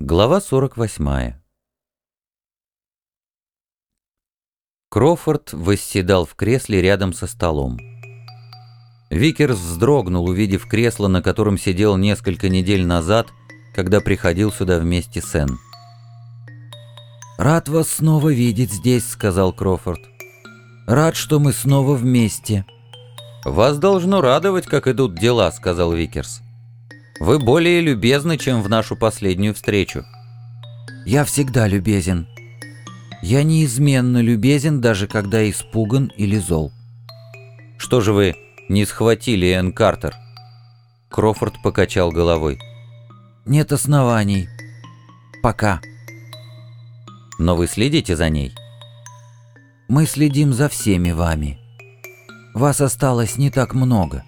Глава 48 Крофорд восседал в кресле рядом со столом. Викерс вздрогнул, увидев кресло, на котором сидел несколько недель назад, когда приходил сюда вместе с Энн. «Рад вас снова видеть здесь», — сказал Крофорд. «Рад, что мы снова вместе». «Вас должно радовать, как идут дела», — сказал Викерс. Вы более любезны, чем в нашу последнюю встречу. Я всегда любезен. Я неизменно любезен, даже когда испуган или зол. Что же вы не схватили Энн Картер? Крофорд покачал головой. Нет оснований. Пока. Но вы следите за ней? Мы следим за всеми вами. Вас осталось не так много.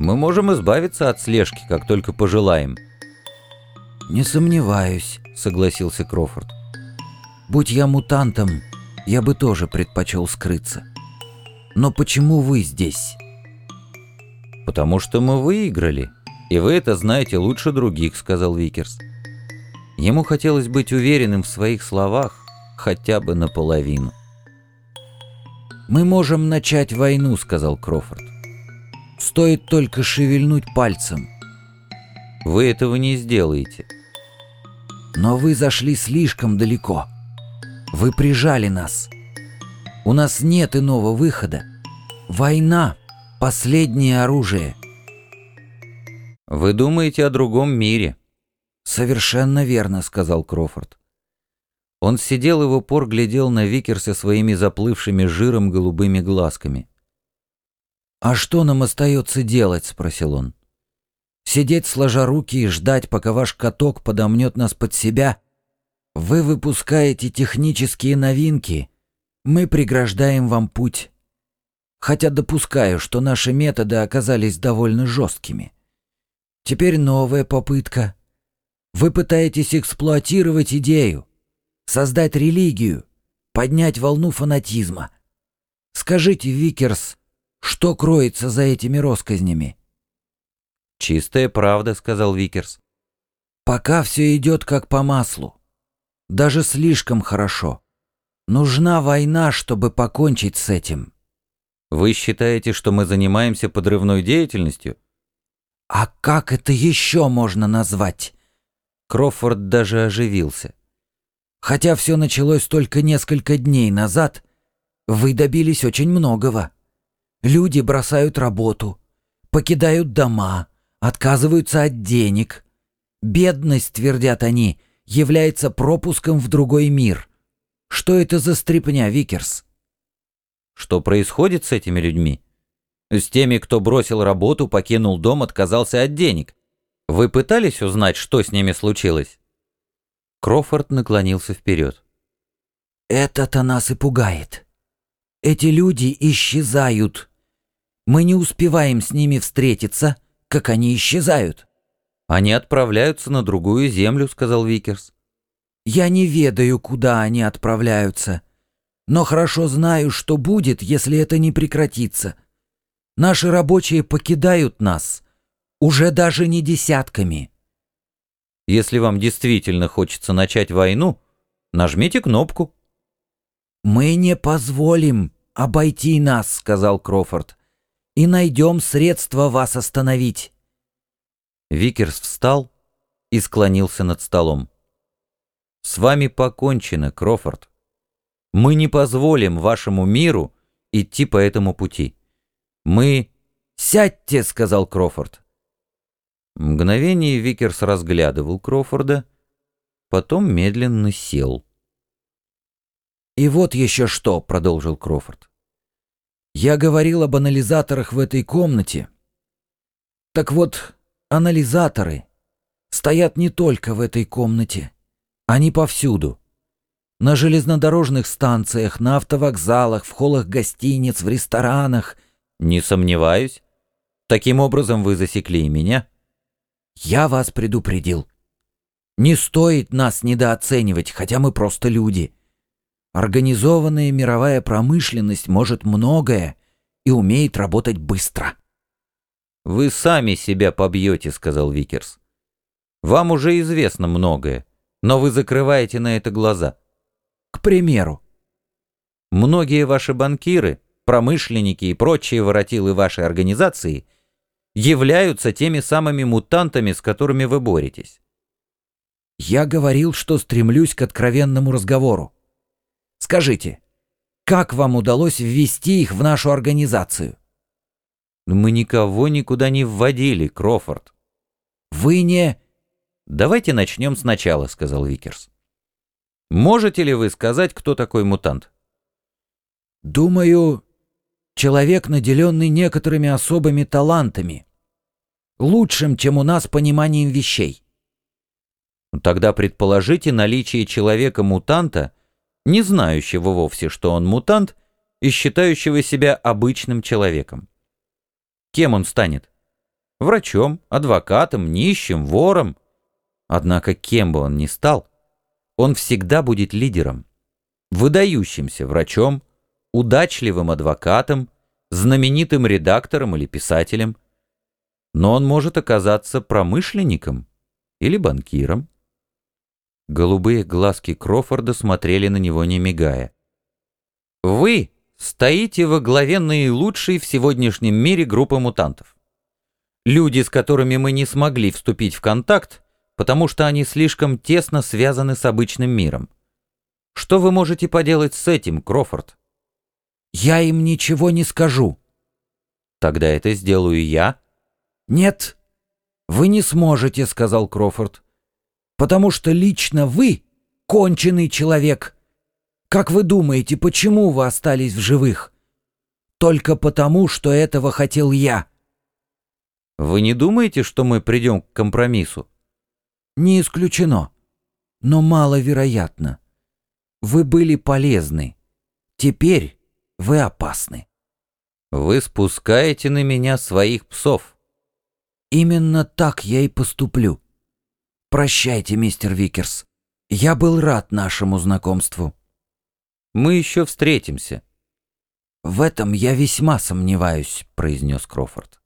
Мы можем избавиться от слежки, как только пожелаем». «Не сомневаюсь», — согласился Крофорд. «Будь я мутантом, я бы тоже предпочел скрыться. Но почему вы здесь?» «Потому что мы выиграли, и вы это знаете лучше других», — сказал Викерс. Ему хотелось быть уверенным в своих словах, хотя бы наполовину. «Мы можем начать войну», — сказал Крофорд. Стоит только шевельнуть пальцем. Вы этого не сделаете. Но вы зашли слишком далеко. Вы прижали нас. У нас нет иного выхода. Война — последнее оружие. Вы думаете о другом мире. Совершенно верно, сказал Крофорд. Он сидел и в упор глядел на Викерса своими заплывшими жиром голубыми глазками. «А что нам остается делать?» — спросил он. «Сидеть сложа руки и ждать, пока ваш каток подомнет нас под себя? Вы выпускаете технические новинки, мы преграждаем вам путь. Хотя допускаю, что наши методы оказались довольно жесткими. Теперь новая попытка. Вы пытаетесь эксплуатировать идею, создать религию, поднять волну фанатизма. Скажите, Викерс, что кроется за этими росказнями?» «Чистая правда», — сказал Викерс. «Пока все идет как по маслу. Даже слишком хорошо. Нужна война, чтобы покончить с этим». «Вы считаете, что мы занимаемся подрывной деятельностью?» «А как это еще можно назвать?» Крофорд даже оживился. «Хотя все началось только несколько дней назад, вы добились очень многого». Люди бросают работу, покидают дома, отказываются от денег. Бедность, твердят они, является пропуском в другой мир. Что это за стряпня, Викерс? Что происходит с этими людьми? С теми, кто бросил работу, покинул дом, отказался от денег. Вы пытались узнать, что с ними случилось? Крофорд наклонился вперед. Это-то нас и пугает. Эти люди исчезают. Мы не успеваем с ними встретиться, как они исчезают». «Они отправляются на другую землю», — сказал Викерс. «Я не ведаю, куда они отправляются, но хорошо знаю, что будет, если это не прекратится. Наши рабочие покидают нас, уже даже не десятками». «Если вам действительно хочется начать войну, нажмите кнопку». «Мы не позволим обойти нас», — сказал Крофорд и найдем средства вас остановить». Викерс встал и склонился над столом. «С вами покончено, Крофорд. Мы не позволим вашему миру идти по этому пути. Мы...» «Сядьте», — сказал Крофорд. Мгновение Викерс разглядывал Крофорда, потом медленно сел. «И вот еще что», — продолжил Крофорд. Я говорил об анализаторах в этой комнате. Так вот, анализаторы стоят не только в этой комнате. Они повсюду. На железнодорожных станциях, на автовокзалах, в холлах гостиниц, в ресторанах. Не сомневаюсь. Таким образом вы засекли меня? Я вас предупредил. Не стоит нас недооценивать, хотя мы просто люди. Организованная мировая промышленность может многое и умеет работать быстро. «Вы сами себя побьете», — сказал Викерс. Вам уже известно многое, но вы закрываете на это глаза. К примеру, Многие ваши банкиры, промышленники и прочие воротилы вашей организации являются теми самыми мутантами, с которыми вы боретесь. я говорил, что стремлюсь к откровенному разговору. Скажите, как вам удалось ввести их в нашу организацию? Мы никого никуда не вводили, Крофорд. Вы не... Давайте начнем сначала, сказал Викерс. Можете ли вы сказать, кто такой мутант? Думаю, человек, наделенный некоторыми особыми талантами, лучшим, чем у нас пониманием вещей. Тогда предположите наличие человека-мутанта, не знающего вовсе, что он мутант, и считающего себя обычным человеком. Кем он станет? Врачом, адвокатом, нищим, вором. Однако кем бы он ни стал, он всегда будет лидером, выдающимся врачом, удачливым адвокатом, знаменитым редактором или писателем. Но он может оказаться промышленником или банкиром. Голубые глазки Крофорда смотрели на него, не мигая. «Вы стоите во главе наилучшей в сегодняшнем мире группы мутантов. Люди, с которыми мы не смогли вступить в контакт, потому что они слишком тесно связаны с обычным миром. Что вы можете поделать с этим, Крофорд?» Я им ничего не скажу. Тогда это сделаю я. Нет, вы не сможете, сказал Крофорд. Потому что лично вы конченый человек. Как вы думаете, почему вы остались в живых? Только потому, что этого хотел я. Вы не думаете, что мы придем к компромиссу? Не исключено, но маловероятно. Вы были полезны. Теперь вы опасны. Вы спускаете на меня своих псов. Именно так я и поступлю. Прощайте, мистер Викерс. Я был рад нашему знакомству. Мы еще встретимся. В этом я весьма сомневаюсь, произнес Крофорд.